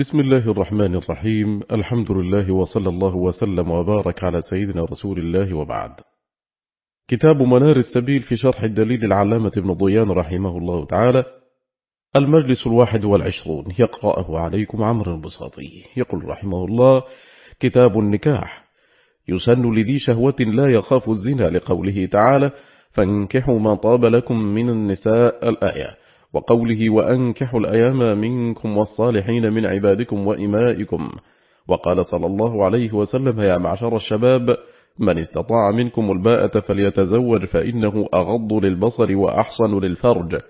بسم الله الرحمن الرحيم. الحمد لله وصلى الله وسلم وبارك على سيدنا رسول الله وبعد. كتاب منار السبيل في شرح الدليل العلامة ابن ضيان رحمه الله تعالى. المجلس الواحد والعشرون. يقرأه عليكم عمر البساطي. يقول رحمه الله كتاب النكاح. يسن لذي شهوة لا يخاف الزنا لقوله تعالى فانكحوا ما طاب لكم من النساء الآية. وقوله وأنكحوا الأيام منكم والصالحين من عبادكم وإمائكم. وقال صلى الله عليه وسلم يا معشر الشباب من استطاع منكم الباءة فليتزوج فإنه أغض للبصر وأحصن للفرج.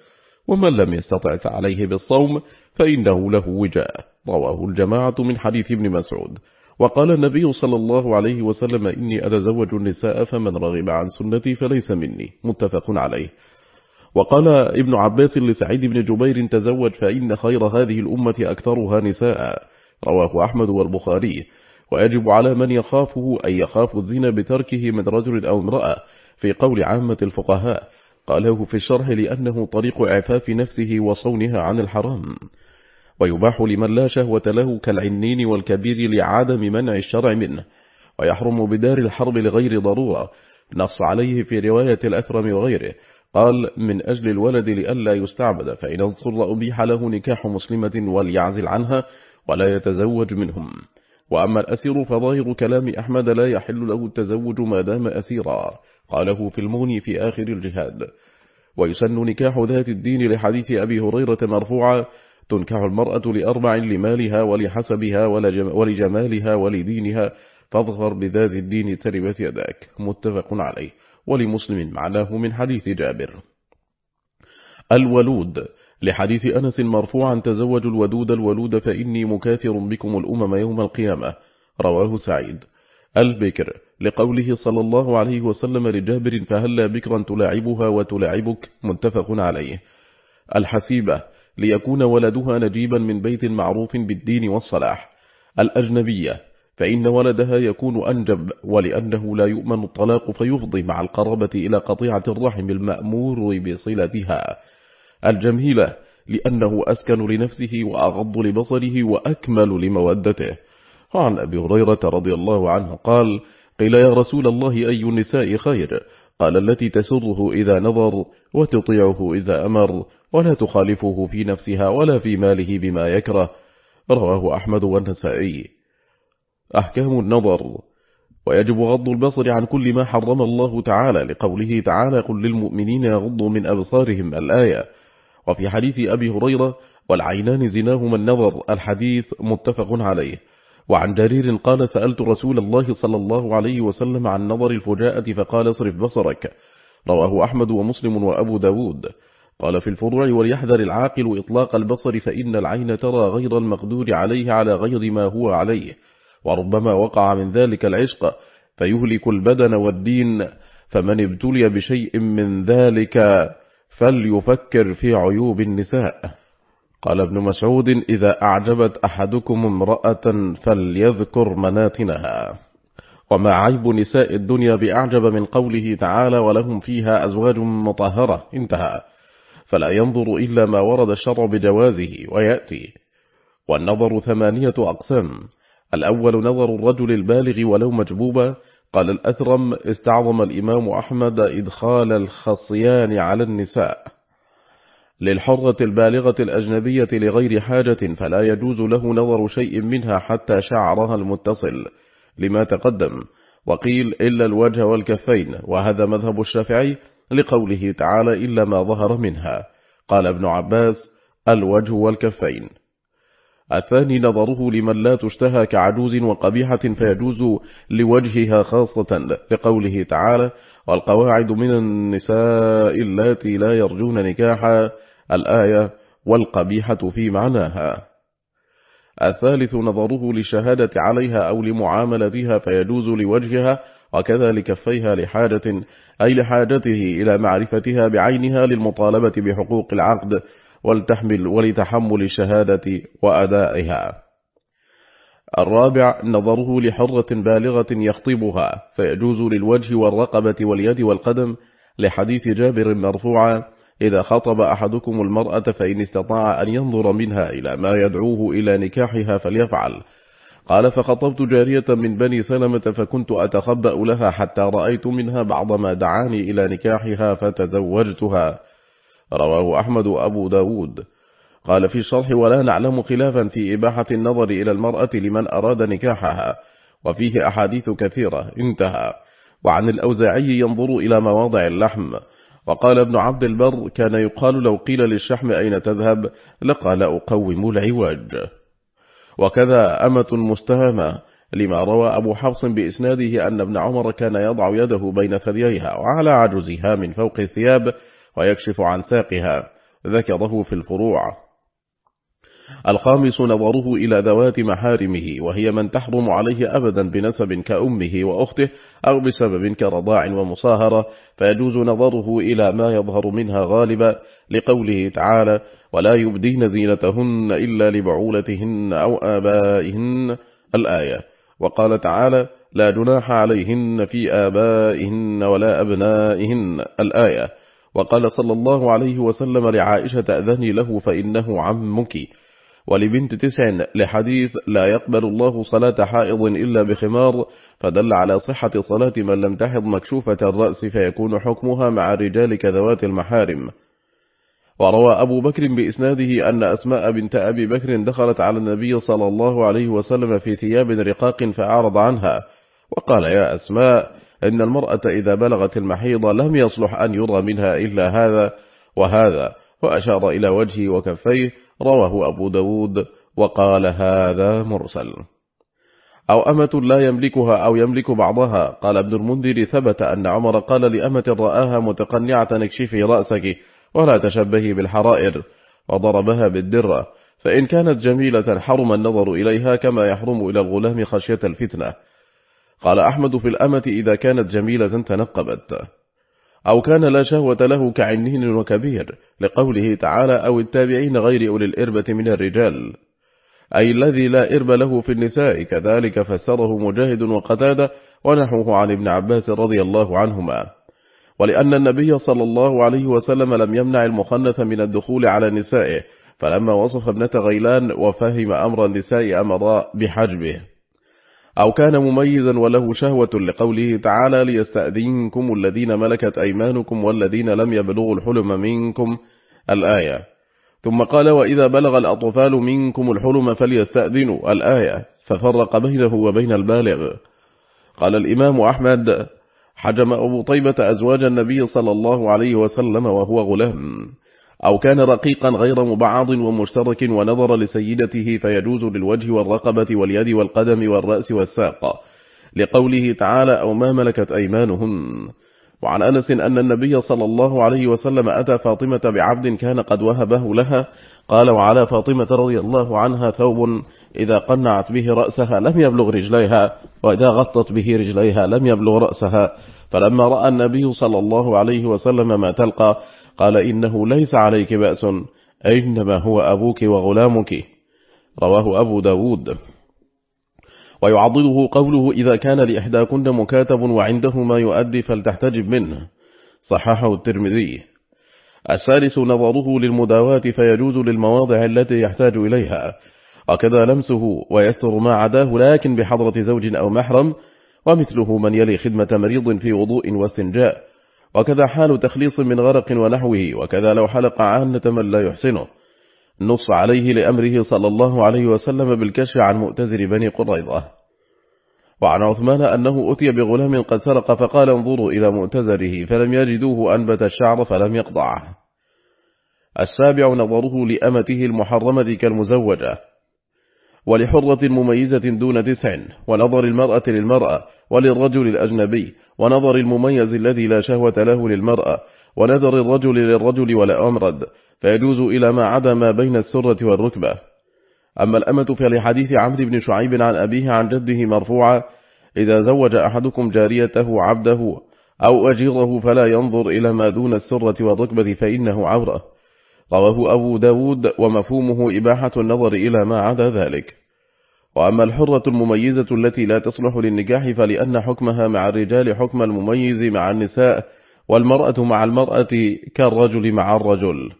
ومن لم يستطع فعليه بالصوم فإنه له وجاء. رواه الجماعة من حديث ابن مسعود. وقال النبي صلى الله عليه وسلم إني أتزوج النساء فمن رغب عن سنتي فليس مني. متفق عليه. وقال ابن عباس لسعيد بن جبير تزوج فإن خير هذه الأمة أكثرها نساء. رواه أحمد والبخاري. ويجب على من يخافه أن يخاف الزنا بتركه من رجل أو امرأة في قول عامة الفقهاء. قاله في الشرح لأنه طريق إعفاف نفسه وصونها عن الحرام. ويباح لمن لا شهوة له كالعنين والكبير لعدم منع الشرع منه. ويحرم بدار الحرب لغير ضرورة. نص عليه في رواية الأثرم وغيره. قال من أجل الولد لألا يستعبد فإن اضطر أبيح له نكاح مسلمة وليعزل عنها ولا يتزوج منهم. وأما الأسير فظاهر كلام أحمد لا يحل له التزوج ما دام أسيرا قاله في المغني في آخر الجهاد. ويسن نكاح ذات الدين لحديث أبي هريرة مرفوعا تنكح المرأة لأربع لمالها ولحسبها ولجمالها ولدينها فاظهر بذات الدين تربت يداك. متفق عليه. ولمسلم معناه من حديث جابر. الولود لحديث أنس مرفوعا تزوج الودود الولود فإني مكاثر بكم الأمم يوم القيامة. رواه سعيد. البكر لقوله صلى الله عليه وسلم لجابر فهلا بكرا تلاعبها وتلاعبك؟ متفق عليه. الحسيبة ليكون ولدها نجيبا من بيت معروف بالدين والصلاح. الأجنبية فإن ولدها يكون أنجب ولأنه لا يؤمن الطلاق فيفضي مع القرابة إلى قطيعة الرحم المأمور بصلتها. الجميلة لأنه أسكن لنفسه وأغض لبصره وأكمل لمودته. وعن أبي هريرة رضي الله عنه قال قيل يا رسول الله أي النساء خير؟ قال التي تسره إذا نظر وتطيعه إذا أمر ولا تخالفه في نفسها ولا في ماله بما يكره. رواه أحمد والنسائي. أحكام النظر. ويجب غض البصر عن كل ما حرم الله تعالى لقوله تعالى قل للمؤمنين يغضوا من أبصارهم الآية. وفي حديث أبي هريرة والعينان زناهما النظر الحديث متفق عليه. وعن جرير قال سألت رسول الله صلى الله عليه وسلم عن نظر الفجاءة فقال اصرف بصرك. رواه أحمد ومسلم وأبو داود. قال في الفروع وليحذر العاقل إطلاق البصر فإن العين ترى غير المقدور عليه على غير ما هو عليه. وربما وقع من ذلك العشق فيهلك البدن والدين فمن ابتلي بشيء من ذلك فليفكر في عيوب النساء. قال ابن مسعود إذا أعجبت أحدكم امرأة فليذكر مناتنها. وما عيب نساء الدنيا بأعجب من قوله تعالى ولهم فيها أزواج مطهرة انتهى. فلا ينظر إلا ما ورد الشرع بجوازه ويأتي. والنظر ثمانية أقسام. الأول نظر الرجل البالغ ولو مجبوبا. قال الأثرم استعظم الإمام أحمد إدخال الخصيان على النساء. للحرة البالغة الأجنبية لغير حاجة فلا يجوز له نظر شيء منها حتى شعرها المتصل لما تقدم. وقيل إلا الوجه والكفين وهذا مذهب الشافعي لقوله تعالى إلا ما ظهر منها. قال ابن عباس الوجه والكفين. الثاني نظره لمن لا تشتهى كعجوز وقبيحة فيجوز لوجهها خاصة لقوله تعالى والقواعد من النساء اللاتي لا يرجون نكاحا الآية والقبيحة في معناها. الثالث نظره للشهادة عليها أو لمعاملتها فيجوز لوجهها وكذا لكفيها لحاجة أي لحاجته إلى معرفتها بعينها للمطالبة بحقوق العقد ولتحمل ولتحمل الشهادة وأدائها. الرابع نظره لحرة بالغة يخطبها فيجوز للوجه والرقبة واليد والقدم لحديث جابر مرفوعا إذا خطب أحدكم المرأة فإن استطاع أن ينظر منها إلى ما يدعوه إلى نكاحها فليفعل. قال فخطبت جارية من بني سلمة فكنت أتخبأ لها حتى رأيت منها بعض ما دعاني إلى نكاحها فتزوجتها. رواه أحمد أبو داود. قال في الشرح ولا نعلم خلافا في إباحة النظر إلى المرأة لمن أراد نكاحها وفيه أحاديث كثيرة. انتهى. وعن الأوزاعي ينظر إلى مواضع اللحم. وقال ابن عبد البر كان يقال لو قيل للشحم أين تذهب لقال أقوم العواج وكذا أمة مستهمة لما روى أبو حفص بإسناده أن ابن عمر كان يضع يده بين ثدييها وعلى عجزها من فوق الثياب ويكشف عن ساقها. ذكره في الفروع. الخامس نظره إلى ذوات محارمه وهي من تحرم عليه أبدا بنسب كأمه وأخته أو بسبب كرضاع ومصاهرة فيجوز نظره إلى ما يظهر منها غالبا لقوله تعالى ولا يبدين زينتهن إلا لبعولتهن أو آبائهن الآية. وقال تعالى لا جناح عليهن في آبائهن ولا أبنائهن الآية. وقال صلى الله عليه وسلم لعائشة أذني له فإنه عمك. ولبنت تسع لحديث لا يقبل الله صلاة حائض إلا بخمار فدل على صحة صلاة من لم تحض مكشوفة الرأس فيكون حكمها مع الرجال كذوات المحارم. وروى أبو بكر بإسناده أن أسماء بنت أبي بكر دخلت على النبي صلى الله عليه وسلم في ثياب رقاق فأعرض عنها. وقال يا أسماء إن المرأة إذا بلغت المحيض لم يصلح أن يرى منها إلا هذا وهذا وأشار إلى وجهه وكفيه رواه أبو داود وقال هذا مرسل. أو أمة لا يملكها أو يملك بعضها قال ابن المنذر ثبت أن عمر قال لأمة رآها متقنعة نكشفي رأسك ولا تشبهي بالحرائر وضربها بالدرة فإن كانت جميلة حرم النظر إليها كما يحرم إلى الغلام خشية الفتنة. قال أحمد في الأمة إذا كانت جميلة تنقبت أو كان لا شهوة له كعنين وكبير لقوله تعالى أو التابعين غير أولي الإربة من الرجال أي الذي لا إرب له في النساء كذلك فسره مجاهد وقتادة ونحوه عن ابن عباس رضي الله عنهما. ولأن النبي صلى الله عليه وسلم لم يمنع المخنث من الدخول على نسائه فلما وصف ابنة غيلان وفهم أمر النساء أمر بحجبه. أو كان مميزا وله شهوة لقوله تعالى ليستأذنكم الذين ملكت أيمانكم والذين لم يبلغوا الحلم منكم الآية. ثم قال وإذا بلغ الأطفال منكم الحلم فليستأذنوا الآية. ففرق بينه وبين البالغ. قال الإمام أحمد حجم أبو طيبة أزواج النبي صلى الله عليه وسلم وهو غلام. أو كان رقيقا غير مبعض ومشترك ونظر لسيدته فيجوز للوجه والرقبة واليد والقدم والرأس والساق. لقوله تعالى أو ما ملكت أيمانهن وعن أنس أن النبي صلى الله عليه وسلم أتى فاطمة بعبد كان قد وهبه لها. قال وعلى فاطمة رضي الله عنها ثوب إذا قنعت به رأسها لم يبلغ رجليها وإذا غطت به رجليها لم يبلغ رأسها. فلما رأى النبي صلى الله عليه وسلم ما تلقى قال إنه ليس عليك بأس إنما هو أبوك وغلامك. رواه أبو داود. ويعضده قوله إذا كان لإحداكن مكاتب وعنده ما يؤدي فلتحتجب منه. صححه الترمذي. السادس نظره للمداوات فيجوز للمواضع التي يحتاج إليها. وكذا لمسه ويستر ما عداه لكن بحضرة زوج أو محرم ومثله من يلي خدمة مريض في وضوء واستنجاء. وكذا حال تخليص من غرق ونحوه وكذا لو حلق عانة من لا يحسنه. نص عليه لأمره صلى الله عليه وسلم بالكشف عن مؤتزر بني قريضة وعن عثمان أنه أتي بغلام قد سرق فقال انظروا إلى مؤتزره فلم يجدوه أنبت الشعر فلم يقضعه. السابع نظره لأمته المحرمة كالمزوجة. ولحرة مميزة دون تسع ونظر المرأة للمرأة وللرجل الأجنبي ونظر المميز الذي لا شهوة له للمرأة ونذر الرجل للرجل ولا أمرد فيجوز إلى ما عدا ما بين السرة والركبة. أما الأمة فلحديث عمرو بن شعيب عن أبيه عن جده مرفوعا إذا زوج أحدكم جاريته عبده أو أجيره فلا ينظر إلى ما دون السرة والركبة فإنه عورة. رواه أبو داود ومفهومه إباحة النظر إلى ما عدا ذلك. وأما الحرة المميزة التي لا تصلح للنكاح فلأن حكمها مع الرجال حكم المميز مع النساء والمرأة مع المرأة كالرجل مع الرجل.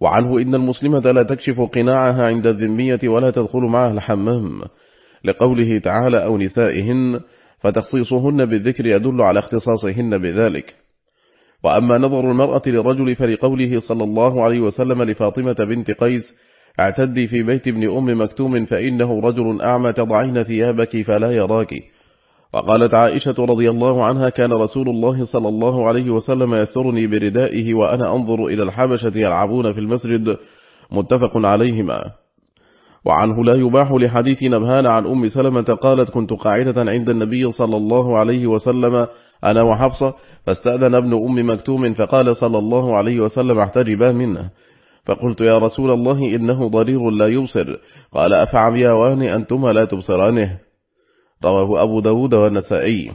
وعنه إن المسلمة لا تكشف قناعها عند الذمية ولا تدخل معها الحمام. لقوله تعالى أو نسائهن فتخصيصهن بالذكر يدل على اختصاصهن بذلك. وأما نظر المرأة للرجل فلقوله صلى الله عليه وسلم لفاطمة بنت قيس اعتدي في بيت ابن أم مكتوم فإنه رجل أعمى تضعين ثيابك فلا يراك. وقالت عائشة رضي الله عنها كان رسول الله صلى الله عليه وسلم يسرني بردائه وأنا أنظر إلى الحبشة يلعبون في المسجد. متفق عليهما. وعنه لا يباح لحديث نبهان عن أم سلمة قالت كنت قاعدة عند النبي صلى الله عليه وسلم أنا وحفصة فاستأذن ابن أم مكتوم فقال صلى الله عليه وسلم احتجبا منه فقلت يا رسول الله إنه ضرير لا يبصر. قال أفعمياوان أنتما لا تبصرانه. رواه أبو داود والنسائي.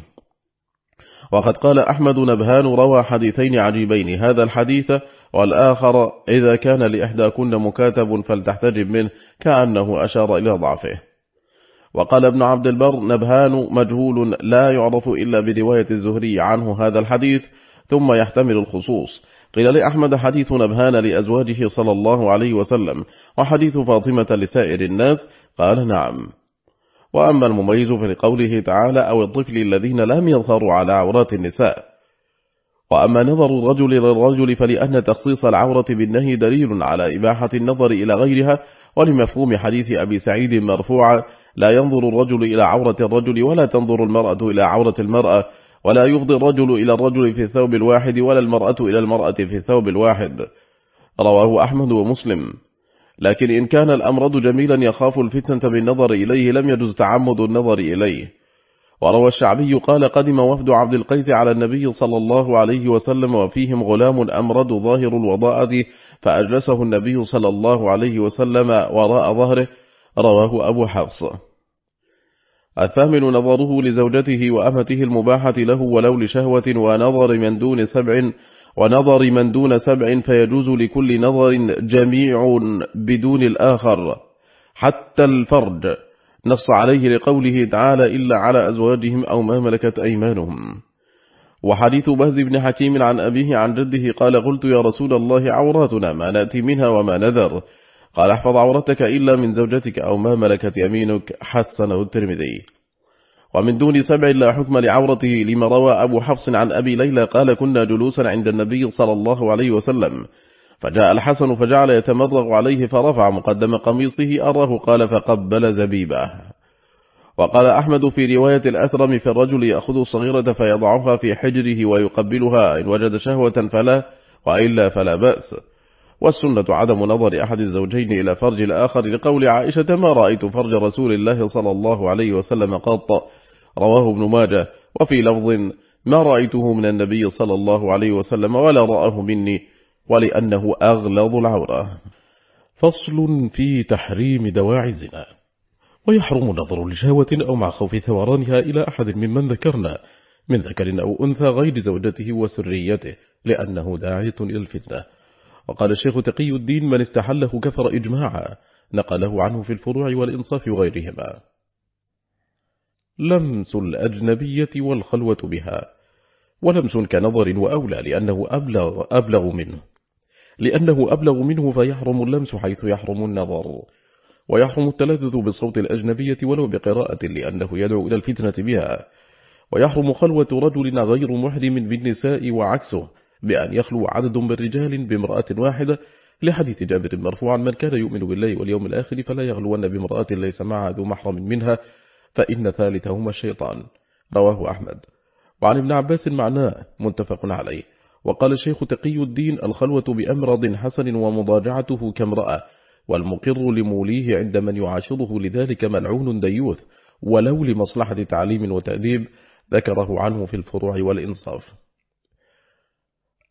وقد قال أحمد نبهان روى حديثين عجيبين. هذا الحديث والآخر إذا كان لإحداكن مكاتب فلتحتجب منه كأنه أشار إلى ضعفه. وقال ابن عبد البر نبهان مجهول لا يعرف إلا برواية الزهري عنه هذا الحديث ثم يحتمل الخصوص. قيل لأحمد حديث نبهان لأزواجه صلى الله عليه وسلم وحديث فاطمة لسائر الناس قال نعم. وأما المميز فلقوله تعالى أو الطفل الذين لم يظهروا على عورات النساء. وأما نظر الرجل للرجل فلأن تخصيص العورة بالنهي دليل على إباحة النظر إلى غيرها ولمفهوم حديث أبي سعيد مرفوعا لا ينظر الرجل إلى عورة الرجل ولا تنظر المرأة إلى عورة المرأة ولا يفضي الرجل إلى الرجل في الثوب الواحد ولا المرأة إلى المرأة في الثوب الواحد. رواه أحمد ومسلم. لكن إن كان الأمرض جميلا يخاف الفتنة بالنظر إليه لم يجز تعمد النظر إليه. وروى الشعبي قال قدم وفد عبد القيس على النبي صلى الله عليه وسلم وفيهم غلام أمرد ظاهر الوضاءة فأجلسه النبي صلى الله عليه وسلم وراء ظهره. رواه أبو حفص. الثامن نظره لزوجته وأمته المباحة له ولو لشهوة ونظر من دون سبع ونظر من دون سبع فيجوز لكل نظر جميع بدون الآخر حتى الفرج. نص عليه لقوله تعالى إلا على أزواجهم أو ما ملكت أيمانهم. وحديث بهز بن حكيم عن أبيه عن جده قال قلت يا رسول الله عوراتنا ما نأتي منها وما نذر. قال احفظ عورتك إلا من زوجتك أو ما ملكت يمينك حسنه الترمذي. ومن دون سبع لا حكم لعورته لما روى أبو حفص عن أبي ليلى قال كنا جلوسا عند النبي صلى الله عليه وسلم. فجاء الحسن فجعل يتمرغ عليه فرفع مقدم قميصه أره قال فقبل زبيبه. وقال أحمد في رواية الأثرم في الرجل يأخذ الصغيرة فيضعها في حجره ويقبلها إن وجد شهوة فلا وإلا فلا بأس. والسنة عدم نظر أحد الزوجين إلى فرج الآخر لقول عائشة ما رأيت فرج رسول الله صلى الله عليه وسلم قط. رواه ابن ماجه. وفي لفظ ما رأيته من النبي صلى الله عليه وسلم ولا رآه مني ولأنه أغلظ العورة. فصل في تحريم دواعي الزنا. ويحرم نظر لشهوة أو مع خوف ثورانها إلى أحد ممن ذكرنا من ذكر أو أنثى غير زوجته وسريته لأنه داعية إلى الفتنة. وقال الشيخ تقي الدين من استحله كفر إجماعا نقله عنه في الفروع والإنصاف وغيرهما. لمس الأجنبية والخلوة بها ولمس كنظر وأولى لأنه أبلغ, أبلغ منه. لأنه أبلغ منه فيحرم اللمس حيث يحرم النظر ويحرم التلذذ بصوت الأجنبية ولو بقراءة لأنه يدعو إلى الفتنة بها ويحرم خلوة رجل غير محرم بالنساء وعكسه. بأن يخلو عدد من رجال بامرأة واحدة لحديث جابر مرفوعا من كان يؤمن بالله واليوم الآخر فلا يغلون بامرأة ليس معها ذو محرم منها فإن ثالثهما الشيطان. رواه أحمد. وعن ابن عباس معناه متفق عليه. وقال الشيخ تقي الدين الخلوة بأمرض حسن ومضاجعته كامرأة والمقر لموليه عند من يعاشره لذلك ملعون ديوث ولو لمصلحة تعليم وتأديب ذكره عنه في الفروع والإنصاف.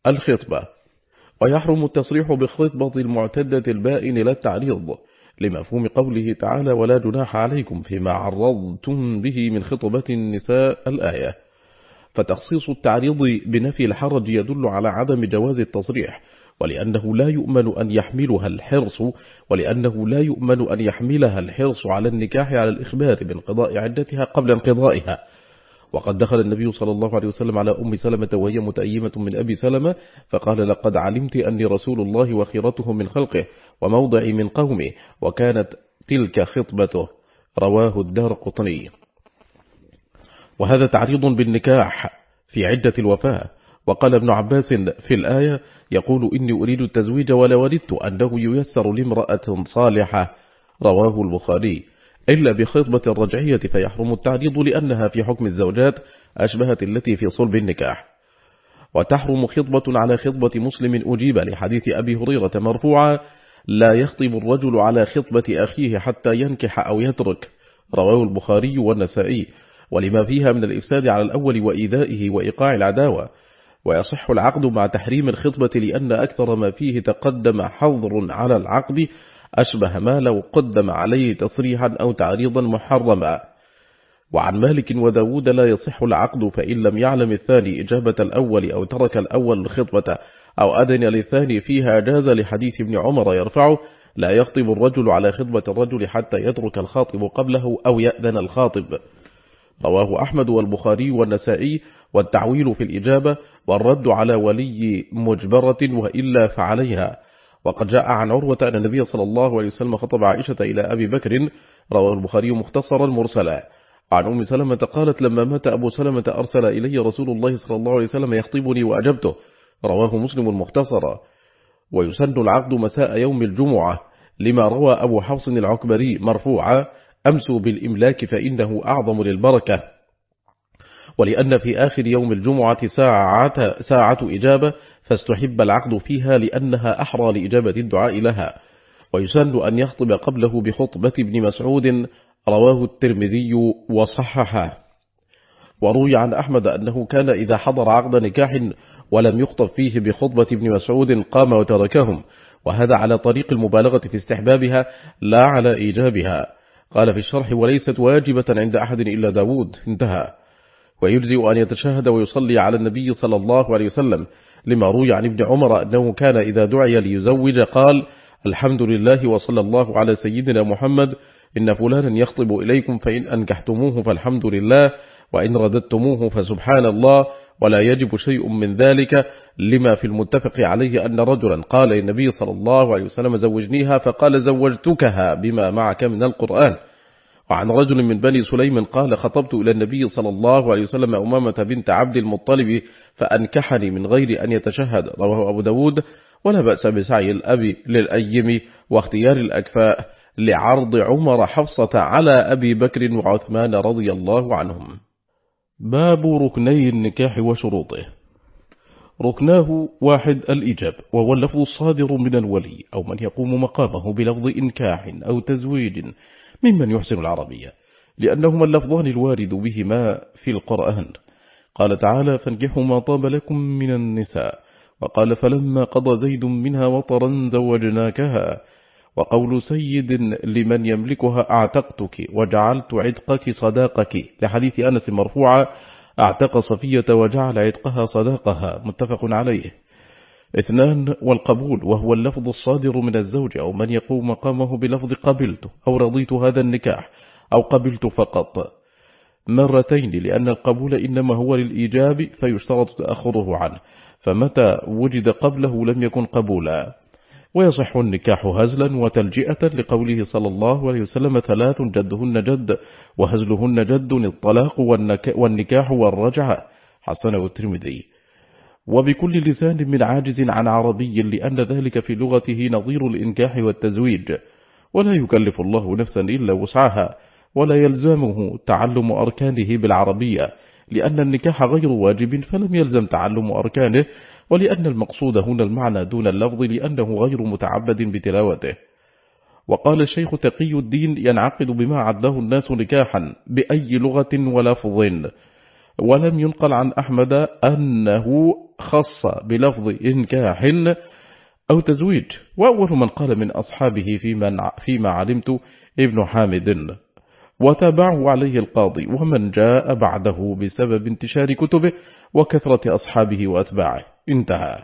الخطبة. ويحرم التصريح بخطبة المعتدة البائن لا التعريض لمفهوم قوله تعالى ولا جناح عليكم فيما عرضتم به من خطبة النساء الآية فتخصيص التعريض بنفي الحرج يدل على عدم جواز التصريح ولأنه لا يؤمن أن يحملها الحرص ولأنه لا يؤمن أن يحملها الحرص على النكاح على الإخبار بانقضاء عدتها قبل انقضائها. وقد دخل النبي صلى الله عليه وسلم على أم سلمة وهي متأيمة من أبي سلمة فقال لقد علمت أني رسول الله وخيرته من خلقه وموضعي من قومه وكانت تلك خطبته. رواه الدار قطني. وهذا تعريض بالنكاح في عدة الوفاة. وقال ابن عباس في الآية يقول إني أريد التزويج ولا وددت أنه ييسر لامرأة صالحة. رواه البخاري. إلا بخطبة الرجعية فيحرم التعريض لأنها في حكم الزوجات أشبهت التي في صلب النكاح. وتحرم خطبة على خطبة مسلم أجيب لحديث أبي هريرة مرفوعا لا يخطب الرجل على خطبة أخيه حتى ينكح أو يترك رواه البخاري والنسائي. ولما فيها من الإفساد على الأول وإيذائه وإيقاع العداوة. ويصح العقد مع تحريم الخطبة لأن أكثر ما فيه تقدم حظر على العقد أشبه ما لو قدم عليه تصريحا أو تعريضا محرما. وعن مالك وداود لا يصح العقد فإن لم يعلم الثاني إجابة الأول أو ترك الأول الخطبة أو أذن للثاني فيها جاز لحديث ابن عمر يرفعه. لا يخطب الرجل على خطبة الرجل حتى يترك الخاطب قبله أو يأذن الخاطب. رواه أحمد والبخاري والنسائي والتعويل في الإجابة والرد على ولي مجبرة وإلا فعليها. وقد جاء عن عروة أن النبي صلى الله عليه وسلم خطب عائشة إلى أبي بكر رواه البخاري مختصرا مرسلا. عن أم سلمة قالت لما مات أبو سلمة أرسل إلي رسول الله صلى الله عليه وسلم يخطبني وأجبته. رواه مسلم المختصر ويسن العقد مساء يوم الجمعة لما روى أبو حفص العكبري مرفوعا أمسوا بالإملاك فإنه أعظم للبركة. ولأن في آخر يوم الجمعة ساعة, ساعة إجابة فاستحب العقد فيها لأنها أحرى لإجابة الدعاء لها. ويسن أن يخطب قبله بخطبة ابن مسعود رواه الترمذي وصححه. وروي عن أحمد أنه كان إذا حضر عقد نكاح ولم يخطب فيه بخطبة ابن مسعود قام وتركهم. وهذا على طريق المبالغة في استحبابها لا على إيجابها. قال في الشرح وليست واجبة عند أحد إلا داود. انتهى. ويجزئ أن يتشهد ويصلي على النبي صلى الله عليه وسلم. لما روي عن ابن عمر أنه كان إذا دعي ليزوج قال الحمد لله وصلى الله على سيدنا محمد إن فلانا يخطب إليكم فإن أنكحتموه فالحمد لله وإن رددتموه فسبحان الله ولا يجب شيء من ذلك. لما في المتفق عليه أن رجلا قال للنبي صلى الله عليه وسلم زوجنيها فقال زوجتكها بما معك من القرآن. وعن رجل من بني سليم قال خطبت إلى النبي صلى الله عليه وسلم أمامة بنت عبد المطلب فأنكحني من غير أن يتشهد. رواه أبو داود. ولا بأس بسعي الأب للأيم واختيار الأكفاء لعرض عمر حفصة على أبي بكر وعثمان رضي الله عنهم. باب ركني النكاح وشروطه. ركناه واحد الإجاب وهو اللفظ الصادر من الولي أو من يقوم مقامه بلفظ إنكاح أو تزويج ممن يحسن العربية لأنهما اللفظان الوارد بهما في القرآن. قال تعالى فانكحوا ما طاب لكم من النساء. وقال فلما قضى زيد منها وطرا زوجناكها. وقول سيد لمن يملكها أعتقتك وجعلت عتقك صداقك. لحديث أنس مرفوعة أعتق صفية وجعل عتقها صداقها. متفق عليه. اثنان والقبول وهو اللفظ الصادر من الزوج أو من يقوم مقامه بلفظ قبلت أو رضيت هذا النكاح أو قبلت فقط. مرتين لأن القبول إنما هو للإيجاب فيشترط تأخره عنه. فمتى وجد قبله لم يكن قبولا. ويصح النكاح هزلا وتلجئة لقوله صلى الله عليه وسلم ثلاث جدهن جد وهزلهن جد الطلاق والنكاح والرجعة. حسنه الترمذي. وبكل لسان من عاجز عن عربي لأن ذلك في لغته نظير الإنكاح والتزويج. ولا يكلف الله نفسا إلا وسعها. ولا يلزمه تعلم أركانه بالعربية لأن النكاح غير واجب فلم يلزم تعلم أركانه ولأن المقصود هنا المعنى دون اللفظ لأنه غير متعبد بتلاوته. وقال الشيخ تقي الدين ينعقد بما عده الناس نكاحا بأي لغة ولفظ ولم ينقل عن أحمد أنه خص بلفظ إنكاح أو تزويج. وأول من قال من أصحابه فيما, فيما علمت ابن حامد. وتابعه عليه القاضي ومن جاء بعده بسبب انتشار كتبه وكثرة أصحابه وأتباعه. انتهى.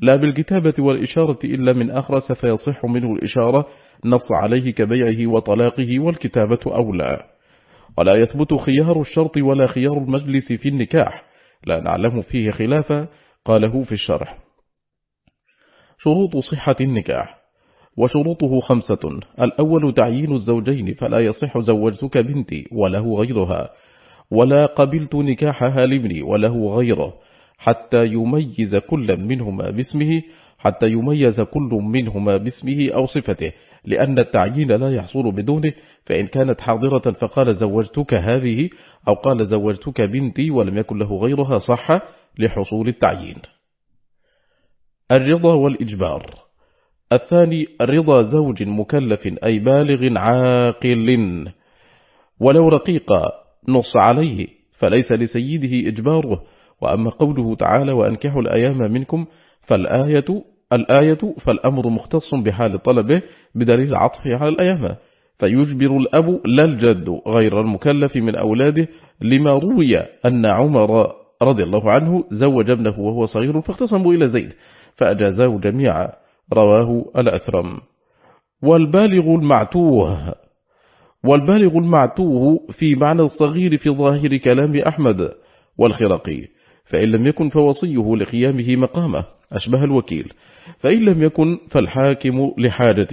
لا بالكتابة والإشارة إلا من أخرس فيصح منه الإشارة نص عليه كبيعه وطلاقه والكتابة أولى. ولا يثبت خيار الشرط ولا خيار المجلس في النكاح. لا نعلم فيه خلافا قاله في الشرح. شروط صحة النكاح. وشروطه خمسة. الأول تعيين الزوجين فلا يصح زوجتك بنتي وله غيرها ولا قبلت نكاحها لابني وله غيره حتى يميز كل منهما باسمه حتى يميز كل منهما باسمه أو صفته لأن التعيين لا يحصل بدونه فإن كانت حاضرة فقال زوجتك هذه أو قال زوجتك بنتي ولم يكن له غيرها صح لحصول التعيين. الرضا والإجبار. الثاني رضا زوج مكلف أي بالغ عاقل. ولو رقيق نص عليه فليس لسيده إجباره. وأما قوله تعالى وأنكحوا الأيام منكم فالآية الآية فالأمر مختص بحال طلبه بدليل عطفه على الأيام. فيجبر الأب لا الجد غير المكلف من أولاده لما روي أن عمر رضي الله عنه زوج ابنه وهو صغير فاختصموا إلى زيد. فأجازاه جميعا. رواه الأثرم. والبالغ المعتوه والبالغ المعتوه في معنى الصغير في ظاهر كلام أحمد والخرقي. فإن لم يكن فوصيه لقيامه مقامه أشبه الوكيل. فإن لم يكن فالحاكم لحاجة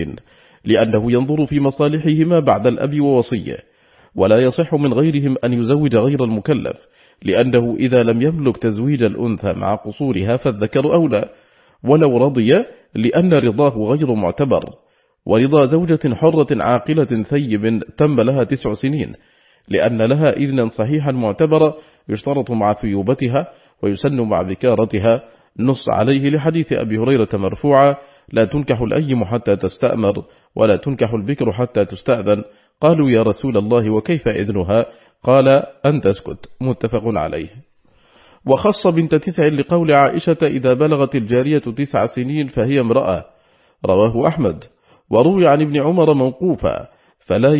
لأنه ينظر في مصالحهما بعد الأب ووصيه. ولا يصح من غيرهم أن يزوج غير المكلف لأنه إذا لم يملك تزويج الأنثى مع قصورها فالذكر أولى. ولو رضي لأن رضاه غير معتبر ورضا زوجة حرة عاقلة ثيب تم لها تسع سنين لأن لها إذنا صحيحا معتبرا يشترط مع ثيوبتها ويسن مع بكارتها نص عليه لحديث أبي هريرة مرفوعا لا تنكح الأيم حتى تستأمر ولا تنكح البكر حتى تستأذن. قالوا يا رسول الله وكيف إذنها؟ قال أن تسكت متفق عليه. وخص بنت تسع لقول عائشة إذا بلغت الجارية تسع سنين فهي امرأة. رواه أحمد. وروي عن ابن عمر موقوفا. فلا,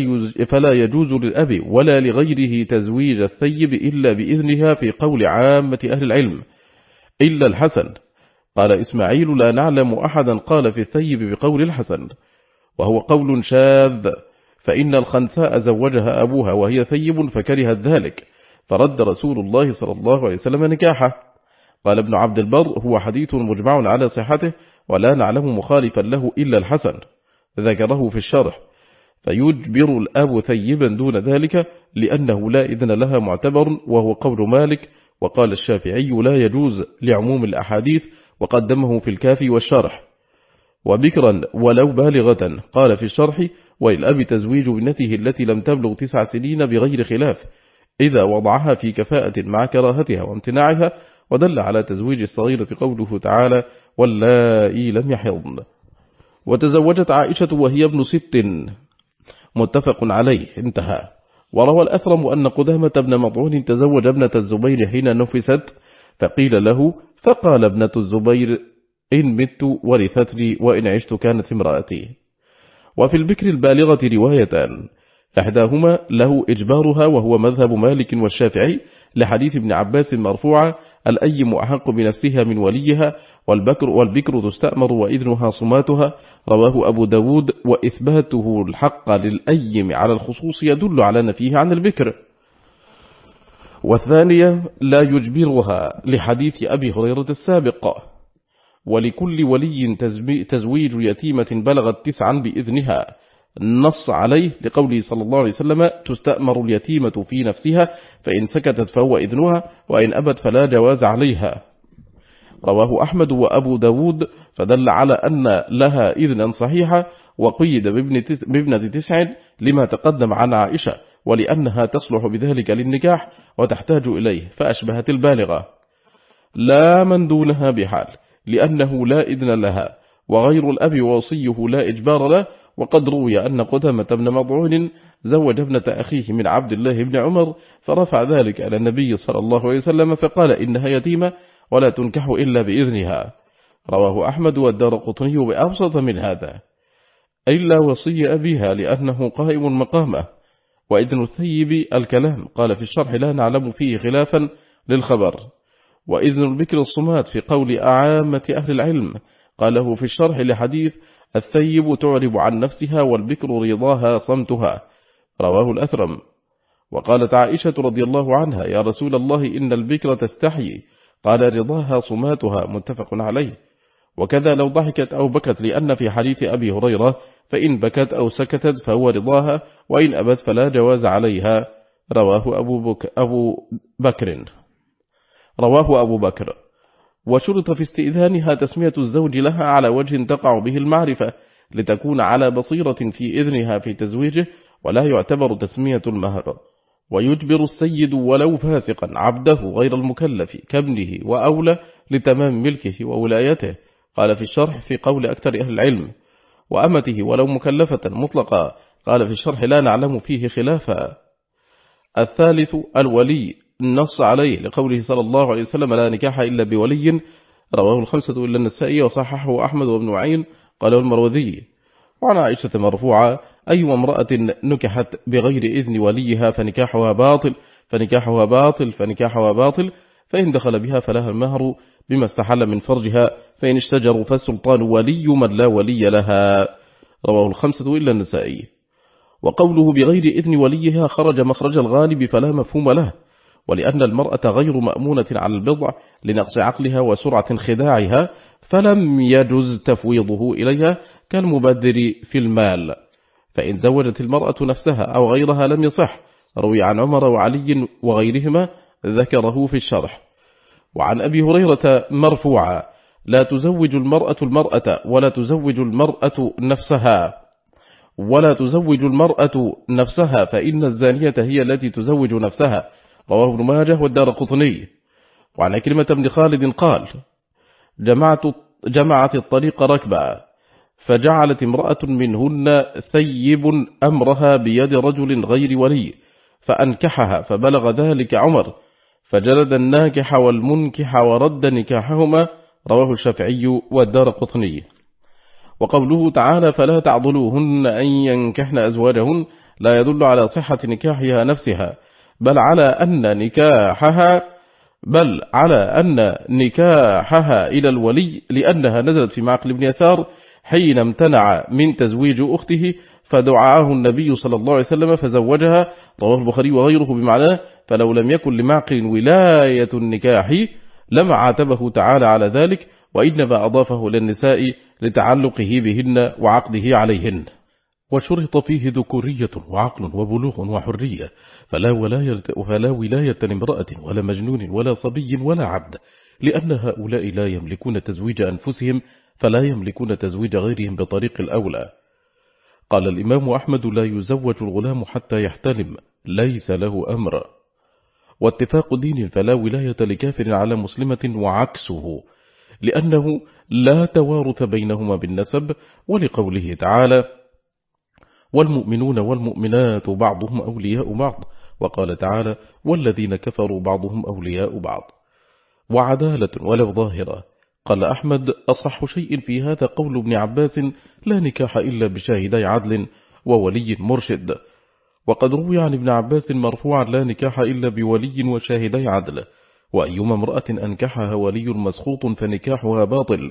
فلا يجوز للأب ولا لغيره تزويج الثيب إلا بإذنها في قول عامة أهل العلم. إلا الحسن. قال إسماعيل لا نعلم أحدا قال في الثيب بقول الحسن. وهو قول شاذ. فإن الخنساء زوجها أبوها وهي ثيب فكرهت ذلك. فرد رسول الله صلى الله عليه وسلم نكاحه. قال ابن عبد البر هو حديث مجمع على صحته ولا نعلم مخالفا له إلا الحسن. ذكره في الشرح. فيجبر الأب ثيبا دون ذلك لأنه لا إذن لها معتبر وهو قول مالك. وقال الشافعي لا يجوز لعموم الأحاديث وقدمه في الكافي والشرح. وبكرا ولو بالغة قال في الشرح وللأب تزويج ابنته التي لم تبلغ تسع سنين بغير خلاف. إذا وضعها في كفاءة مع كراهتها وامتناعها ودل على تزويج الصغيرة قوله تعالى واللائي لم يحضن. وتزوجت عائشة وهي ابن ست. متفق عليه انتهى. وروى الأثرم أن قدامة بن مطعون تزوج ابنة الزبير حين نفست فقيل له فقال ابنة الزبير إن مت ورثتني وإن عشت كانت امرأتي. وفي البكر البالغة روايتان إحداهما له إجبارها وهو مذهب مالك والشافعي لحديث ابن عباس مرفوعة الأيم أحق بنفسها من وليها والبكر, والبكر تستأمر وإذنها صماتها. رواه أبو داود وإثباته الحق للأيم على الخصوص يدل على نفيه عن البكر. والثانية لا يجبرها لحديث أبي هريرة السابق. ولكل ولي تزويج يتيمة بلغت تسعا بإذنها. نص عليه لقوله صلى الله عليه وسلم تستأمر اليتيمة في نفسها فإن سكتت فهو إذنها وإن أبت فلا جواز عليها. رواه أحمد وأبو داود فدل على أن لها إذنا صحيحة وقيد بابنة تسع لما تقدم عن عائشة ولأنها تصلح بذلك للنكاح وتحتاج إليه فأشبهت البالغة. لا من دونها بحال لأنه لا إذن لها وغير الأب وصيه لا إجبار له وقد روي أن قدامة بن مضعون زوج ابنة أخيه من عبد الله بن عمر فرفع ذلك على النبي صلى الله عليه وسلم فقال إنها يتيمة ولا تنكح إلا بإذنها. رواه أحمد والدار قطني بأبسط من هذا. إلا وصي أبيها لأنه قائم مقامه. وإذن الثيب الكلام قال في الشرح لا نعلم فيه خلافا للخبر. وإذن البكر الصمات في قول أعامة أهل العلم. قاله في الشرح لحديث الثيب تعرب عن نفسها والبكر رضاها صمتها. رواه الأثرم. وقالت عائشة رضي الله عنها يا رسول الله إن البكرة تستحيي. قال رضاها صماتها. متفق عليه. وكذا لو ضحكت أو بكت لأن في حديث أبي هريرة فإن بكت أو سكتت فهو رضاها وإن أبت فلا جواز عليها. رواه أبو, بك أبو بكر. رواه أبو بكر. وشرط في استئذانها تسمية الزوج لها على وجه تقع به المعرفة لتكون على بصيرة في إذنها في تزويجه ولا يعتبر تسمية المهر. ويجبر السيد ولو فاسقا عبده غير المكلف كابنه وأولى لتمام ملكه وولايته. قال في الشرح في قول أكثر أهل العلم وأمته ولو مكلفة مطلقا قال في الشرح لا نعلم فيه خلافا. الثالث الولي النص عليه لقوله صلى الله عليه وسلم لا نكاح إلا بولي. رواه الخمسة إلا النسائي وصححه أحمد وابن عين قاله المروذي. وعن عائشة مرفوعة أي امرأة نكحت بغير إذن وليها فنكاحها باطل فنكاحها باطل فنكاحها باطل فإن دخل بها فلها المهر بما استحل من فرجها فإن اشتجروا فالسلطان ولي من لا ولي لها. رواه الخمسة إلا النسائي. وقوله بغير إذن وليها خرج مخرج الغالب فلا مفهوم له. ولأن المرأة غير مأمونة على البضع لنقص عقلها وسرعة خداعها فلم يجز تفويضه إليها كالمبادر في المال. فإن زوجت المرأة نفسها أو غيرها لم يصح روي عن عمر وعلي وغيرهما ذكره في الشرح. وعن أبي هريرة مرفوعا لا تزوج المرأة المرأة ولا تزوج المرأة نفسها. ولا تزوج المرأة نفسها فإن الزانية هي التي تزوج نفسها. رواه ابن ماجه والدار قطني. وعن كلمة ابن خالد قال جمعت, جمعت الطريق ركبا فجعلت امرأة منهن ثيب أمرها بيد رجل غير ولي فأنكحها فبلغ ذلك عمر فجلد الناكح والمنكح ورد نكاحهما رواه الشافعي والدار قطني. وقوله تعالى فلا تعضلوهن أن ينكحن أزواجهن لا يدل على صحة نكاحها نفسها. بل على أن نكاحها بل على أن نكاحها إلى الولي لأنها نزلت في معقل بن يسار حين امتنع من تزويج أخته فدعاه النبي صلى الله عليه وسلم فزوجها رواه البخاري وغيره بمعناه فلو لم يكن لمعقل ولاية النكاح لما عاتبه تعالى على ذلك وإنما أضافه للنساء لتعلقه بهن وعقده عليهن. وشرط فيه ذكورية وعقل وبلوغ وحرية فلا ولاية, فلا ولاية لامرأة ولا مجنون ولا صبي ولا عبد لأن هؤلاء لا يملكون تزويج أنفسهم فلا يملكون تزويج غيرهم بطريق الأولى. قال الإمام أحمد لا يزوج الغلام حتى يحتلم ليس له أمر. واتفاق دين فلا ولاية لكافر على مسلمة وعكسه لأنه لا توارث بينهما بالنسب ولقوله تعالى والمؤمنون والمؤمنات بعضهم أولياء بعض. وقال تعالى والذين كفروا بعضهم أولياء بعض. وعدالة ولو ظاهرة. قال أحمد أصح شيء في هذا قول ابن عباس لا نكاح إلا بشاهدي عدل وولي مرشد. وقد روي عن ابن عباس مرفوعا لا نكاح إلا بولي وشاهدي عدل. وأيما امرأة أنكحها ولي مسخوط فنكاحها باطل.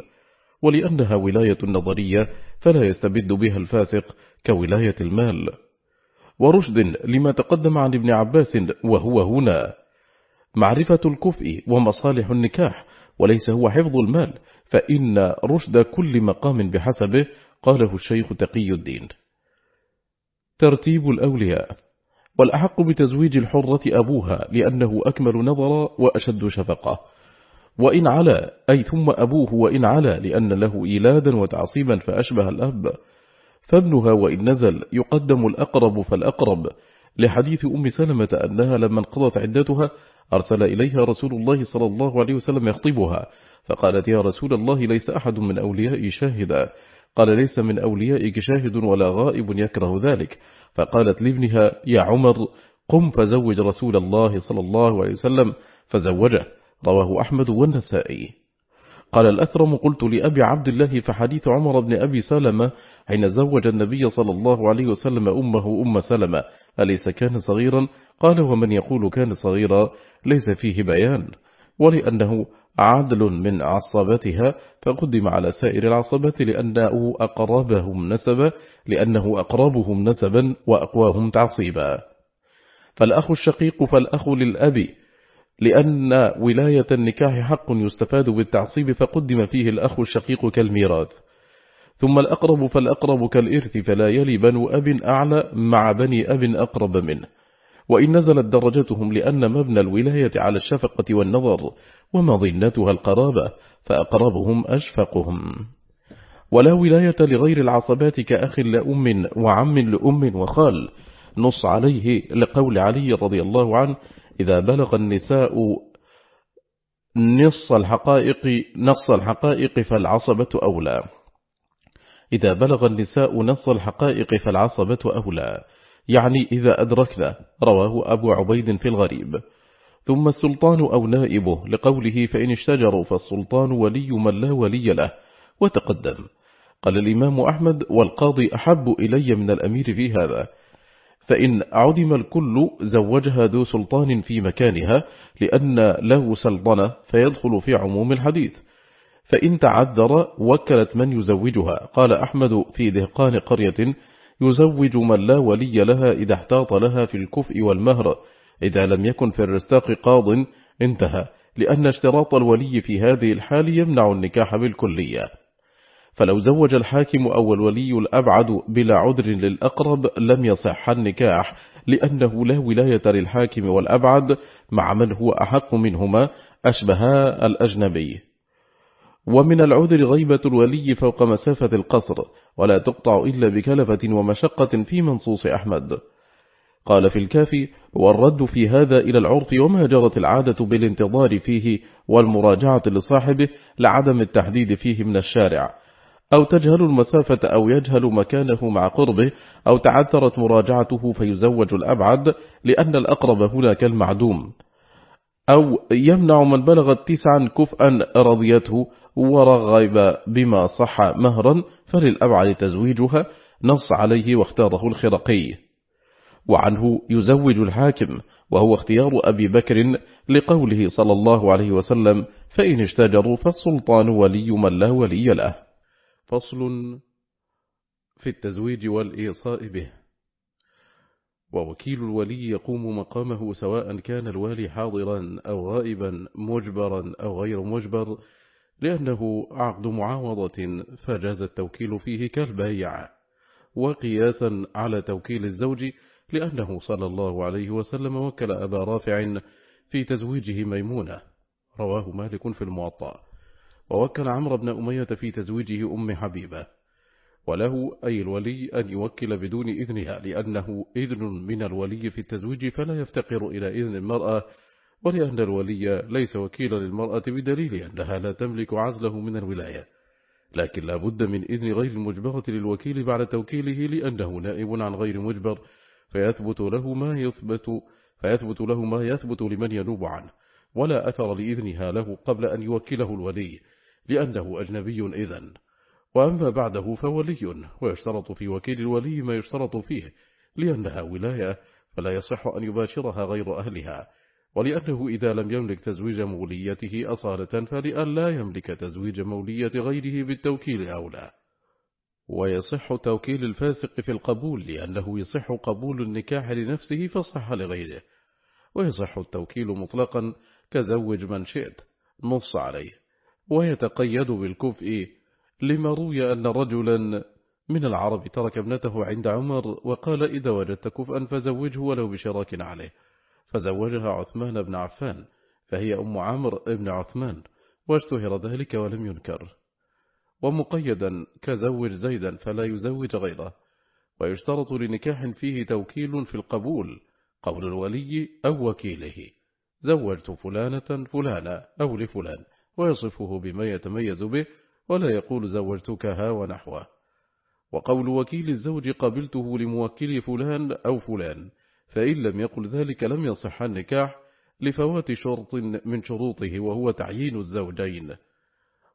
ولأنها ولاية نظرية فلا يستبد بها الفاسق كولاية المال. ورشد لما تقدم عن ابن عباس وهو هنا معرفة الكفء ومصالح النكاح وليس هو حفظ المال فإن رشد كل مقام بحسبه قاله الشيخ تقي الدين. ترتيب الأولياء والأحق بتزويج الحرة أبوها لأنه أكمل نظرا وأشد شفقة. وإن علا أي ثم أبوه وإن علا لأن له إيلادا وتعصيبا فأشبه الأب. فابنها وإن نزل يقدم الأقرب فالأقرب. لحديث أم سلمة أنها لما انقضت عدتها أرسل إليها رسول الله صلى الله عليه وسلم يخطبها. فقالت يا رسول الله ليس أحد من أوليائي شاهدا. قال ليس من أوليائك شاهد ولا غائب يكره ذلك. فقالت لابنها يا عمر قم فزوج رسول الله صلى الله عليه وسلم. فزوجه. رواه أحمد والنسائي. قال الأثرم قلت لأبي عبد الله فحديث عمر بن أبي سلمة حين زوج النبي صلى الله عليه وسلم أمه أم سلمة أليس كان صغيرا؟ قال ومن يقول كان صغيرا ليس فيه بيان. ولأنه عدل من عصبتها فقدم على سائر العصبات لأنه أقربهم نسبا لأنه أقربهم نسبا وأقواهم تعصيبا. فالأخ الشقيق فالأخ للأب لأن ولاية النكاح حق يستفاد بالتعصيب فقدم فيه الأخ الشقيق كالميراث. ثم الأقرب فالأقرب كالإرث فلا يلي بنو أب أعلى مع بني أب أقرب منه. وإن نزلت درجتهم لأن مبنى الولاية على الشفقة والنظر ومظنتها القرابة فأقربهم أشفقهم. ولا ولاية لغير العصبات كأخ لأم وعم لأم وخال. نص عليه لقول علي رضي الله عنه إذا بلغ النساء نص الحقائق نص الحقائق فالعصبة أولى. إذا بلغ النساء نص الحقائق فالعصبة أولى. يعني إذا أدركنا رواه أبو عبيد في الغريب. ثم السلطان أو نائبه لقوله فإن اشتجروا فالسلطان ولي من لا ولي له. وتقدم. قال الإمام أحمد والقاضي أحب إلي من الأمير في هذا. فإن عدم الكل زوجها ذو سلطان في مكانها لأن له سلطنة فيدخل في عموم الحديث. فإن تعذر وكلت من يزوجها. قال أحمد في دهقان قرية يزوج من لا ولي لها إذا احتاط لها في الكفء والمهر. إذا لم يكن في الرستاق قاض انتهى. لأن اشتراط الولي في هذه الحال يمنع النكاح بالكلية. فلو زوج الحاكم أو الولي الأبعد بلا عذر للأقرب لم يصح النكاح لأنه لا ولاية للحاكم والأبعد مع من هو أحق منهما أشبها الأجنبي. ومن العذر غيبة الولي فوق مسافة القصر ولا تقطع إلا بكلفة ومشقة في منصوص أحمد. قال في الكافي والرد في هذا إلى العرف وما جرت العادة بالانتظار فيه والمراجعة لصاحبه لعدم التحديد فيه من الشارع. أو تجهل المسافة أو يجهل مكانه مع قربه أو تعثرت مراجعته فيزوج الأبعد لأن الأقرب هنا كالمعدوم أو يمنع من بلغت تسعا كفءا رضيته ورغب بما صح مهرا فللأبعد تزويجها نص عليه واختاره الخرقي. وعنه يزوج الحاكم وهو اختيار أبي بكر لقوله صلى الله عليه وسلم فإن اشتجروا فالسلطان ولي من لا ولي له. فصل في التزويج والإيصاء به. ووكيل الولي يقوم مقامه سواء كان الوالي حاضرا أو غائبا مجبرا أو غير مجبر لأنه عقد معاوضة فجاز التوكيل فيه كالبيع. وقياسا على توكيل الزوج لأنه صلى الله عليه وسلم وكل أبا رافع في تزويجه ميمونة. رواه مالك في المعطى ووكل عمرو بن أمية في تزويجه أم حبيبة وله أي الولي أن يوكل بدون إذنها لأنه إذن من الولي في التزويج فلا يفتقر إلى إذن المرأة ولأن الولي ليس وكيلا للمرأة بدليل أنها لا تملك عزله من الولاية. لكن لا بد من إذن غير المجبرة للوكيل بعد توكيله لأنه نائب عن غير مجبر فيثبت له ما يثبت فيثبت له ما يثبت لمن ينوب عنه ولا أثر لإذنها له قبل أن يوكله الولي. لأنه أجنبي إذن. وأما بعده فولي ويشترط في وكيل الولي ما يشترط فيه لأنها ولاية فلا يصح أن يباشرها غير أهلها. ولأنه إذا لم يملك تزويج موليته أصالة فلأن لا يملك تزويج مولية غيره بالتوكيل أولى. ويصح توكيل الفاسق في القبول لأنه يصح قبول النكاح لنفسه فصح لغيره. ويصح التوكيل مطلقا كزوج من شئت نص عليه. ويتقيد بالكفء لما روي أن رجلا من العرب ترك ابنته عند عمر وقال إذا وجدت كفءا فزوجه ولو بشراك عليه. فزوجها عثمان بن عفان فهي أم عمرو بن عثمان واشتهر ذلك ولم ينكر. ومقيدا كزوج زيدا فلا يزوج غيره. ويشترط لنكاح فيه توكيل في القبول قول الولي أو وكيله زوجت فلانة فلانا أو لفلان. ويصفه بما يتميز به ولا يقول زوجتكها ونحوه. وقول وكيل الزوج قبلته لموكل فلان أو فلان فإن لم يقل ذلك لم يصح النكاح لفوات شرط من شروطه وهو تعيين الزوجين.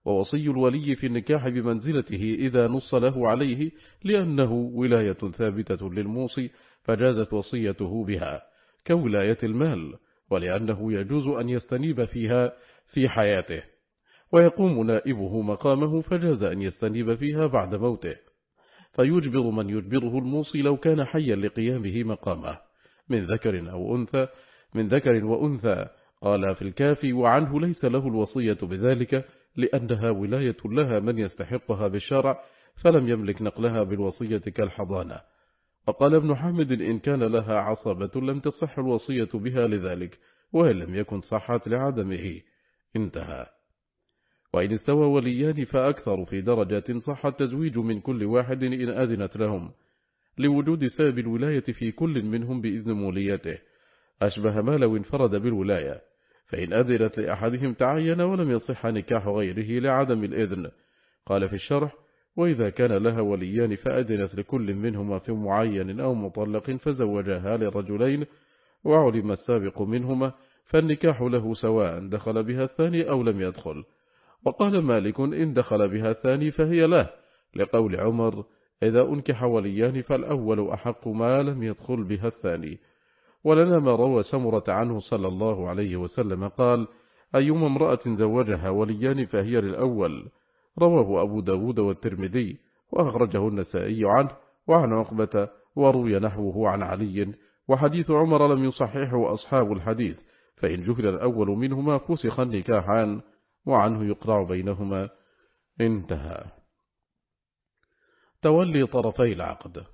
ووصي الولي في النكاح بمنزلته إذا نص له عليه لأنه ولاية ثابتة للموصي فجازت وصيته بها كولاية المال ولأنه يجوز أن يستنيب فيها في حياته. ويقوم نائبه مقامه فجاز أن يستنيب فيها بعد موته. فيجبر من يجبره الموصي لو كان حيا لقيامه مقامه. من ذكر أو أنثى من ذكر وأنثى قال في الكافي وعنه ليس له الوصية بذلك لأنها ولاية لها من يستحقها بالشرع فلم يملك نقلها بالوصية كالحضانة. وقال ابن حامد إن كان لها عصبة لم تصح الوصية بها لذلك وإن لم يكن صحت لعدمه. انتهى. وإن استوى وليان فأكثر في درجة صح التزويج من كل واحد إن أذنت لهم لوجود سبب الولاية في كل منهم بإذن موليته. أشبه ما لو انفرد بالولاية فإن أذنت لأحدهم تعين ولم يصح نكاح غيره لعدم الإذن. قال في الشرح وإذا كان لها وليان فأذنت لكل منهما في معين أو مطلق فزوجها لرجلين وعلم السابق منهما فالنكاح له سواء دخل بها الثاني أو لم يدخل. وقال مالك إن دخل بها الثاني فهي له لقول عمر إذا أنكح وليان فالأول أحق ما لم يدخل بها الثاني. ولنا ما روى سمرة عنه صلى الله عليه وسلم قال أيما امرأة زوجها وليان فهي للأول. رواه أبو داود والترمذي وأخرجه النسائي عنه وعن عقبة وروي نحوه عن علي. وحديث عمر لم يصححه أصحاب الحديث فإن جهل الأول منهما فسخ النكاحان. وعنه يقرع بينهما. انتهى. تولي طرفي العقد.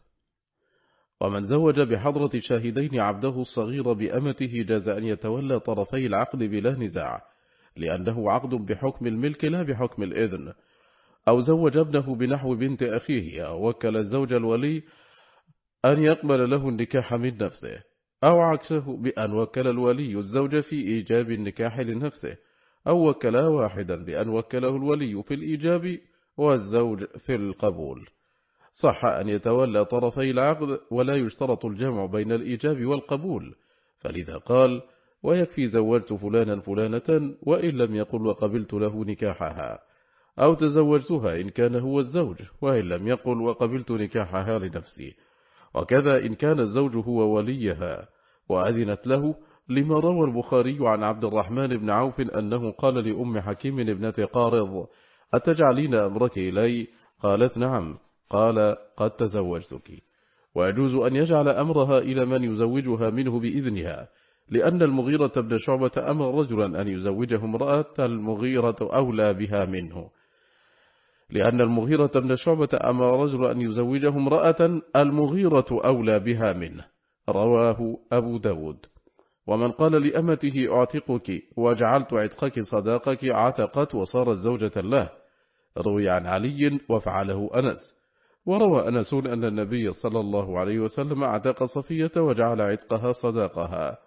ومن زوج بحضرة شاهدين عبده الصغير بأمته جاز أن يتولى طرفي العقد بلا نزاع لأنه عقد بحكم الملك لا بحكم الإذن. أو زوج ابنه بنحو بنت أخيه أو وكل الزوج الولي أن يقبل له النكاح من نفسه أو عكسه بأن وكل الولي الزوج في إيجاب النكاح لنفسه. أو وكلا واحدا بأن وكله الولي في الإيجاب والزوج في القبول. صح أن يتولى طرفي العقد ولا يشترط الجمع بين الإيجاب والقبول. فلذا قال ويكفي زوجت فلانا فلانة وإن لم يقل وقبلت له نكاحها. أو تزوجتها إن كان هو الزوج وإن لم يقل وقبلت نكاحها لنفسي. وكذا إن كان الزوج هو وليها وأذنت له لما روى البخاري عن عبد الرحمن بن عوف أنه قال لأم حكيم ابنة قارض أتجعلين أمرك إلي؟ قالت نعم. قال قد تزوجتك. ويجوز أن يجعل أمرها إلى من يزوجها منه بإذنها لأن المغيرة بن شعبة أمر رجلا أن يزوجه امرأة المغيرة أولى بها منه. لأن المغيرة بن شعبة أمر رجل أن يزوجه امرأة المغيرة أولى بها منه. رواه أبو داود. ومن قال لأمته أعتقك وجعلت عتقك صداقك عتقت وصارت زوجة له. روي عن علي وفعله أنس. وروى أنس أن النبي صلى الله عليه وسلم اعتق صفية وجعل عتقها صداقها.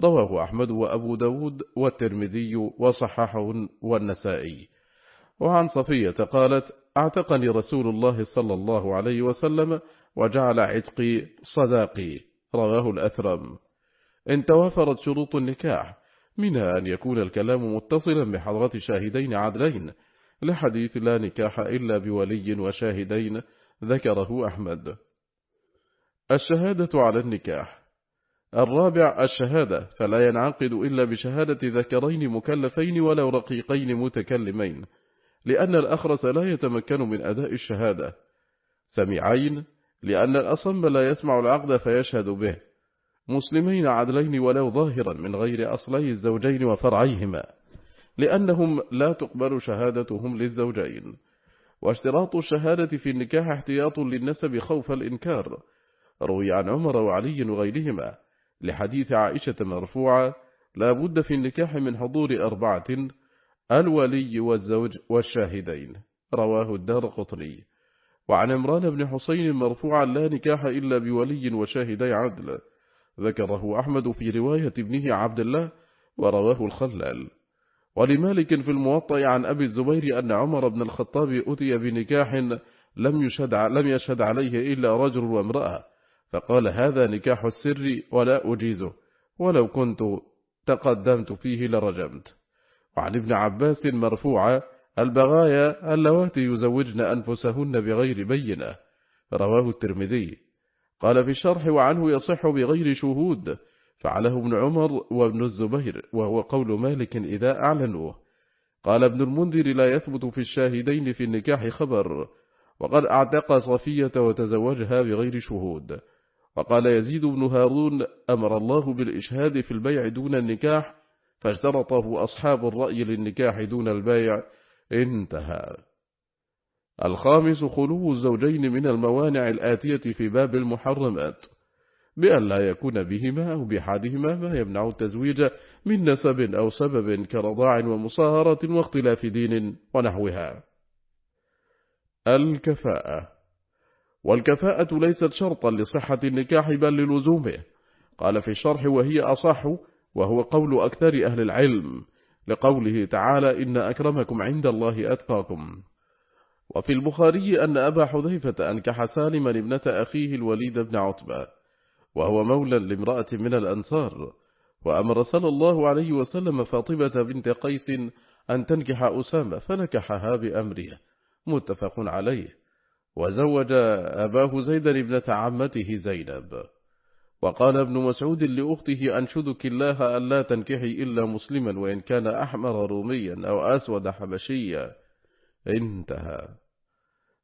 رواه أحمد وأبو داود والترمذي وصححه والنسائي. وعن صفية قالت أعتقني رسول الله صلى الله عليه وسلم وجعل عتقي صداقي. رواه الأثرم. إن توافرت شروط النكاح منها أن يكون الكلام متصلا بحضرة شاهدين عدلين لحديث لا نكاح إلا بولي وشاهدين ذكره أحمد. الشهادة على النكاح. الرابع الشهادة فلا ينعقد إلا بشهادة ذكرين مكلفين ولو رقيقين متكلمين لأن الأخرس لا يتمكن من أداء الشهادة. سمعين لأن الأصم لا يسمع العقد فيشهد به. مسلمين عدلين ولو ظاهرا من غير أصلي الزوجين وفرعيهما لأنهم لا تقبل شهادتهم للزوجين. واشتراط الشهادة في النكاح احتياط للنسب خوف الإنكار. روي عن عمر وعلي وغيرهما. لحديث عائشة مرفوعة لا بد في النكاح من حضور أربعة الولي والزوج والشاهدين. رواه الدار قطري وعن عمران بن حسين مرفوعا لا نكاح إلا بولي وشاهدي عدل. ذكره أحمد في رواية ابنه عبد الله ورواه الخلال. ولمالك في الموطأ عن أبي الزبير أن عمر بن الخطاب أتي بنكاح لم يشهد, لم يشهد عليه إلا رجل وامرأة. فقال هذا نكاح السر ولا أجيزه ولو كنت تقدمت فيه لرجمت. وعن ابن عباس مرفوعة البغايا اللواتي يزوجن أنفسهن بغير بينة. رواه الترمذي. قال في الشرح وعنه يصح بغير شهود. فعله ابن عمر وابن الزبير وهو قول مالك إذا أعلنوه. قال ابن المنذر لا يثبت في الشاهدين في النكاح خبر وقد أعتق صفية وتزوجها بغير شهود. وقال يزيد بن هارون أمر الله بالإشهاد في البيع دون النكاح فاشترطه أصحاب الرأي للنكاح دون البيع. انتهى. الخامس خلو الزوجين من الموانع الآتية في باب المحرمات بأن لا يكون بهما أو بحادهما ما يمنع التزويج من نسب أو سبب كرضاع ومصاهرة واختلاف دين ونحوها. الكفاءة. والكفاءة ليست شرطا لصحة النكاح بل للزومه. قال في الشرح وهي أصح وهو قول أكثر أهل العلم لقوله تعالى إن أكرمكم عند الله أتقاكم. وفي البخاري أن أبا حذيفة أنكح سالما ابنة أخيه الوليد بن عتبة وهو مولى لامرأة من الأنصار وأمر صلى الله عليه وسلم فاطمة بنت قيس أن تنكح أسامة فنكحها بأمره متفق عليه وزوج أباه زيدا ابنة عمته زينب. وقال ابن مسعود لأخته أنشدك الله أن لا تنكحي إلا مسلما وإن كان أحمر روميا أو أسود حبشيا. انتهى.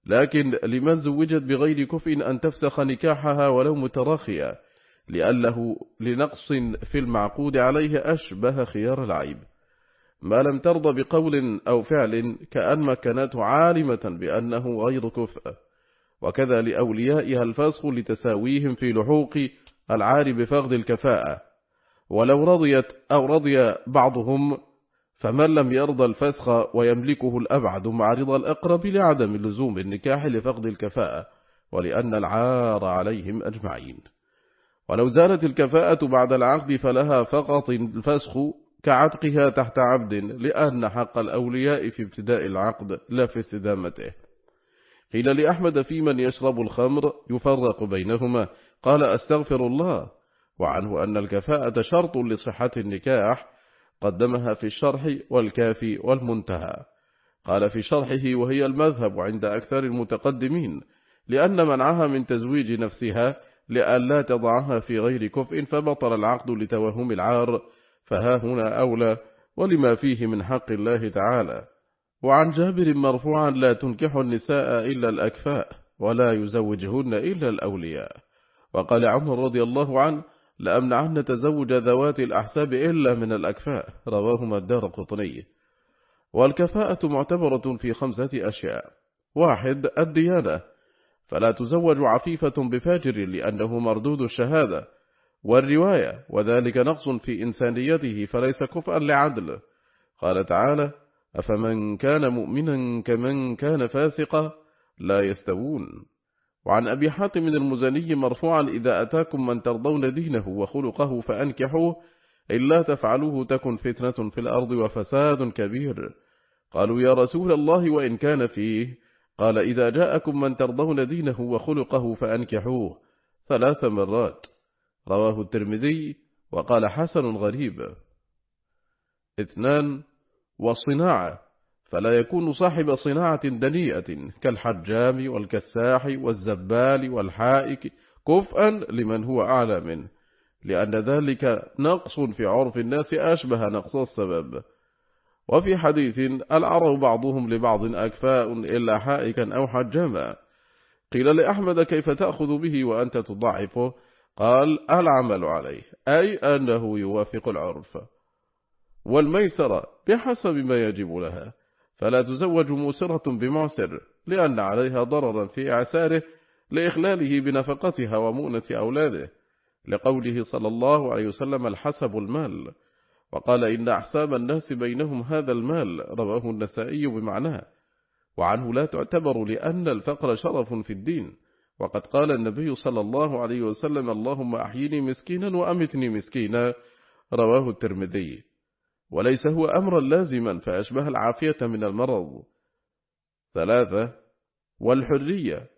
لكن لمن زوجت بغير كفء أن تفسخ نكاحها ولو متراخيا لأنه لنقص في المعقود عليه أشبه خيار العيب. ما لم ترضى بقول أو فعل كأن مكنته عالمة بأنه غير كفء. وكذا لأوليائها الفسخ لتساويهم في لحوق العار بفقد الكفاءة. ولو رضيت أو رضي بعضهم فمن لم يرضى الفسخ ويملكه الأبعد مع رضا الأقرب لعدم لزوم النكاح لفقد الكفاءة ولأن العار عليهم أجمعين. ولو زالت الكفاءة بعد العقد فلها فقط الفسخ كعتقها تحت عبد لأن حق الأولياء في ابتداء العقد لا في استدامته. قيل لأحمد في من يشرب الخمر يفرق بينهما. قال أستغفر الله. وعنه أن الكفاءة شرط لصحة النكاح قدمها في الشرح والكافي والمنتهى. قال في شرحه وهي المذهب عند أكثر المتقدمين لأن منعها من تزويج نفسها لأن لا تضعها في غير كفء فبطل العقد لتوهم العار فها هنا أولى ولما فيه من حق الله تعالى. وعن جابر مرفوعا لا تنكح النساء إلا الأكفاء ولا يزوجهن إلا الأولياء. وقال عمر رضي الله عنه لأمنعن تزوج ذوات الأحساب إلا من الأكفاء. رواهما الدار قطني. والكفاءة معتبرة في خمسة أشياء. واحد الديانة. فلا تزوج عفيفة بفاجر لأنه مردود الشهادة. والرواية وذلك نقص في إنسانيته فليس كفءا لعدل. قال تعالى أفمن كان مؤمنا كمن كان فاسقا لا يستوون. وعن أبي حاتم المزني مرفوعا إذا أتاكم من ترضون دينه وخلقه فأنكحوه إلا تفعلوه تكن فتنة في الأرض وفساد كبير. قالوا يا رسول الله وإن كان فيه؟ قال إذا جاءكم من ترضون دينه وخلقه فأنكحوه ثلاث مرات. رواه الترمذي وقال حسن غريب. اثنان والصناعة. فلا يكون صاحب صناعة دنيئة كالحجام والكساح والزبال والحائك كفءا لمن هو أعلى منه لأن ذلك نقص في عرف الناس أشبه نقص السبب. وفي حديث العرب بعضهم لبعض أكفاء إلا حائكا أو حجاما. قيل لأحمد كيف تأخذ به وأنت تضعفه؟ قال العمل عليه أي أنه يوافق العرف. والميسرة بحسب ما يجب لها. فلا تزوج موسرة بمعسر لأن عليها ضررا في إعساره لإخلاله بنفقتها ومؤنة أولاده. لقوله صلى الله عليه وسلم الحسب المال. وقال إن أحساب الناس بينهم هذا المال رواه النسائي بمعناه. وعنه لا تعتبر لأن الفقر شرف في الدين. وقد قال النبي صلى الله عليه وسلم اللهم أحيني مسكينا وأمتني مسكينا رواه الترمذي. وليس هو أمرا لازما فأشبه العافية من المرض. ثلاثة والحرية.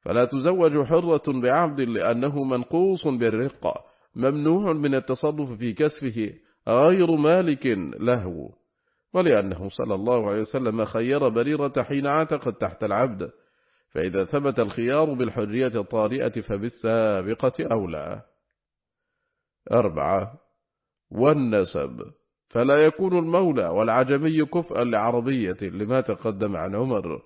فلا تزوج حرة بعبد لأنه منقوص بالرقة ممنوع من التصرف في كسفه غير مالك له. ولأنه صلى الله عليه وسلم خير بريرة حين عتقت تحت العبد. فإذا ثبت الخيار بالحرية الطارئة فبالسابقة أولى. أربعة والنسب. فلا يكون المولى والعجمي كفءا لعربية لما تقدم عن عمر.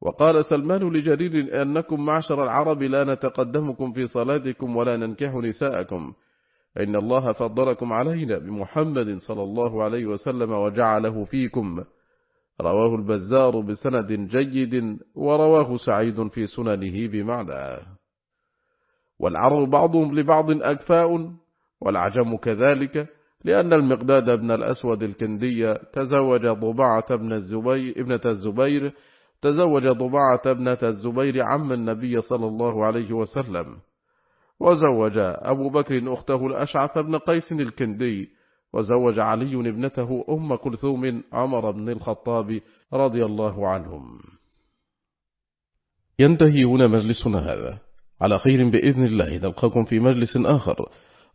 وقال سلمان لجرير أنكم معشر العرب لا نتقدمكم في صلاتكم ولا ننكح نساءكم. إن الله فضلكم علينا بمحمد صلى الله عليه وسلم وجعله فيكم. رواه البزار بسند جيد ورواه سعيد في سننه بمعنى. والعرب بعضهم لبعض أكفاء والعجم كذلك لأن المقداد بن الأسود الكندي تزوج ضبعة ابن الزبير ابنة الزبير تزوج ضبعة ابنة الزبير عم النبي صلى الله عليه وسلم. وزوج أبو بكر أخته الأشعث بن قيس الكندي وزوج علي ابنته أم كلثوم عمر بن الخطاب رضي الله عنهم. ينتهي هنا مجلسنا هذا. على خير بإذن الله نلقاكم في مجلس آخر.